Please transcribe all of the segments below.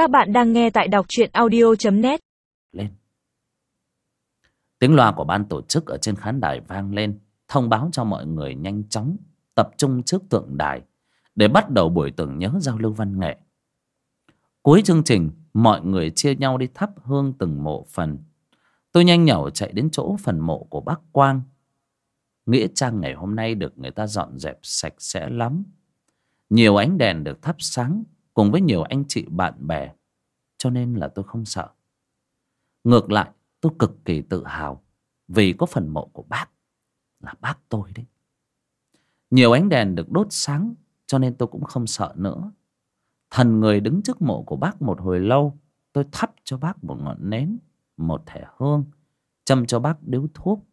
Các bạn đang nghe tại đọc truyện audio.net lên. Tiếng loa của ban tổ chức ở trên khán đài vang lên, thông báo cho mọi người nhanh chóng tập trung trước tượng đài để bắt đầu buổi tưởng nhớ giao lưu văn nghệ. Cuối chương trình, mọi người chia nhau đi thắp hương từng mộ phần. Tôi nhanh nhẩu chạy đến chỗ phần mộ của bác quang. Nghĩa trang ngày hôm nay được người ta dọn dẹp sạch sẽ lắm. Nhiều ánh đèn được thắp sáng cùng với nhiều anh chị bạn bè, cho nên là tôi không sợ. Ngược lại, tôi cực kỳ tự hào vì có phần mộ của bác, là bác tôi đấy. Nhiều ánh đèn được đốt sáng, cho nên tôi cũng không sợ nữa. Thần người đứng trước mộ của bác một hồi lâu, tôi thắp cho bác một ngọn nến, một thẻ hương, châm cho bác điếu thuốc.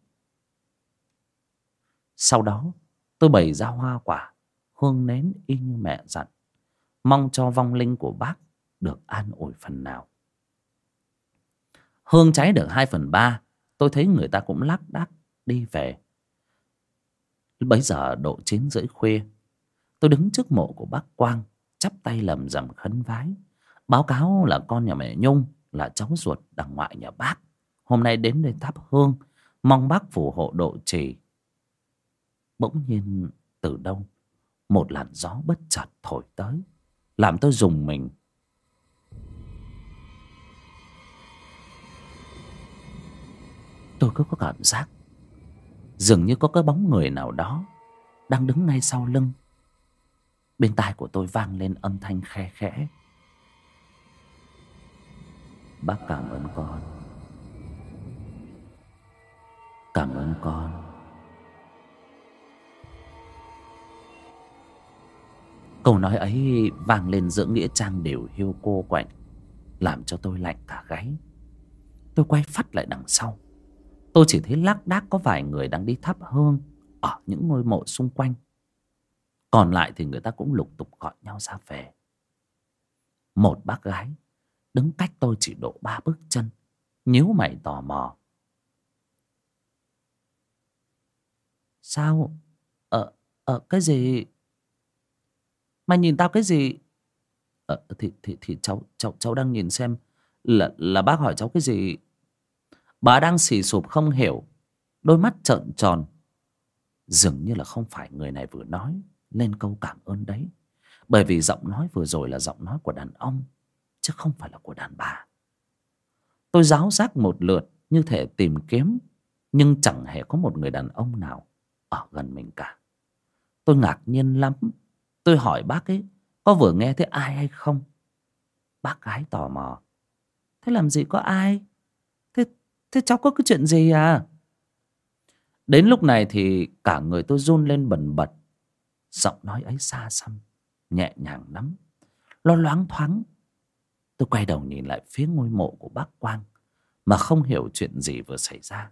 Sau đó, tôi bày ra hoa quả, hương nến y như mẹ dặn mong cho vong linh của bác được an ủi phần nào. Hương cháy được hai phần ba, tôi thấy người ta cũng lác đác đi về. Bấy giờ độ chín rưỡi khuya, tôi đứng trước mộ của bác quang, chắp tay lầm rầm khấn vái. Báo cáo là con nhà mẹ nhung là cháu ruột đằng ngoại nhà bác. Hôm nay đến đây thắp hương, mong bác phù hộ độ trì. Bỗng nhiên từ đâu, một làn gió bất chợt thổi tới làm tôi dùng mình. Tôi cứ có cảm giác dường như có cái bóng người nào đó đang đứng ngay sau lưng. Bên tai của tôi vang lên âm thanh khe khẽ. Bác cảm ơn con. Cảm ơn con. Câu nói ấy vang lên giữa nghĩa trang đều hiu cô quạnh, làm cho tôi lạnh cả gáy. Tôi quay phát lại đằng sau. Tôi chỉ thấy lác đác có vài người đang đi thắp hương ở những ngôi mộ xung quanh. Còn lại thì người ta cũng lục tục gọi nhau ra về. Một bác gái đứng cách tôi chỉ độ ba bước chân, nhíu mày tò mò. Sao? Ờ ờ cái gì? Mày nhìn tao cái gì? À, thì thì thì cháu cháu cháu đang nhìn xem là là bác hỏi cháu cái gì? Bà đang xì sụp không hiểu. Đôi mắt trợn tròn. Dường như là không phải người này vừa nói lên câu cảm ơn đấy. Bởi vì giọng nói vừa rồi là giọng nói của đàn ông chứ không phải là của đàn bà. Tôi giáo giác một lượt như thể tìm kiếm nhưng chẳng hề có một người đàn ông nào ở gần mình cả. Tôi ngạc nhiên lắm tôi hỏi bác ấy, có vừa nghe thấy ai hay không? Bác gái tò mò. Thế làm gì có ai? Thế thế cháu có cái chuyện gì à? Đến lúc này thì cả người tôi run lên bần bật. Giọng nói ấy xa xăm, nhẹ nhàng lắm. Lo loáng thoáng, tôi quay đầu nhìn lại phía ngôi mộ của bác quang, mà không hiểu chuyện gì vừa xảy ra.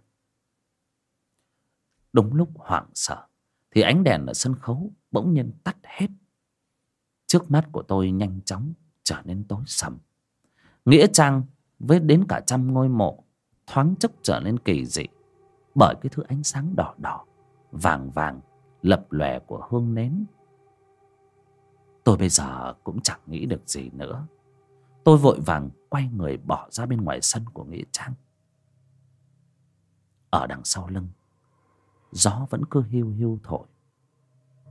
Đúng lúc hoảng sợ, thì ánh đèn ở sân khấu bỗng nhiên tắt hết trước mắt của tôi nhanh chóng trở nên tối sầm. Nghĩa trang với đến cả trăm ngôi mộ thoáng chốc trở nên kỳ dị bởi cái thứ ánh sáng đỏ đỏ, vàng vàng, lập lòe của hương nến. Tôi bây giờ cũng chẳng nghĩ được gì nữa. Tôi vội vàng quay người bỏ ra bên ngoài sân của nghĩa trang. Ở đằng sau lưng, gió vẫn cứ hiu hiu thổi.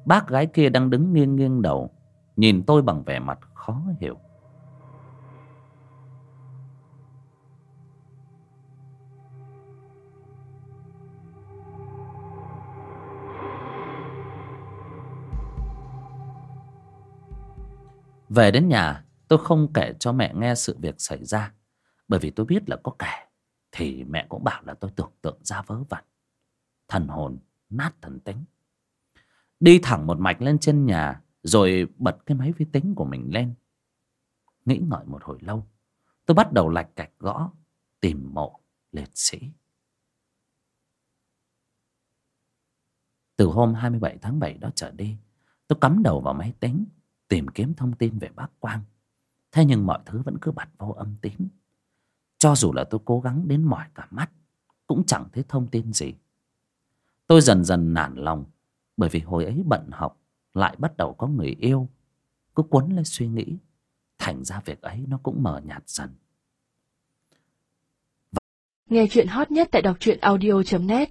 Bác gái kia đang đứng nghiêng nghiêng đầu nhìn tôi bằng vẻ mặt khó hiểu. Về đến nhà, tôi không kể cho mẹ nghe sự việc xảy ra. Bởi vì tôi biết là có kể thì mẹ cũng bảo là tôi tưởng tượng ra vớ vẩn. Thần hồn nát thần tính. Đi thẳng một mạch lên trên nhà rồi bật cái máy vi tính của mình lên. Nghĩ ngợi một hồi lâu, tôi bắt đầu lạch cạch gõ, tìm mộ, liệt sĩ. Từ hôm 27 tháng 7 đó trở đi, tôi cắm đầu vào máy tính, tìm kiếm thông tin về bác quang. Thế nhưng mọi thứ vẫn cứ bật vô âm tín. Cho dù là tôi cố gắng đến mỏi cả mắt, cũng chẳng thấy thông tin gì. Tôi dần dần nản lòng, bởi vì hồi ấy bận học lại bắt đầu có người yêu. Cứ quấn lấy suy nghĩ, thành ra việc ấy nó cũng mờ nhạt dần. Và... Nghe chuyện hot nhất tại đọc truyện audio.net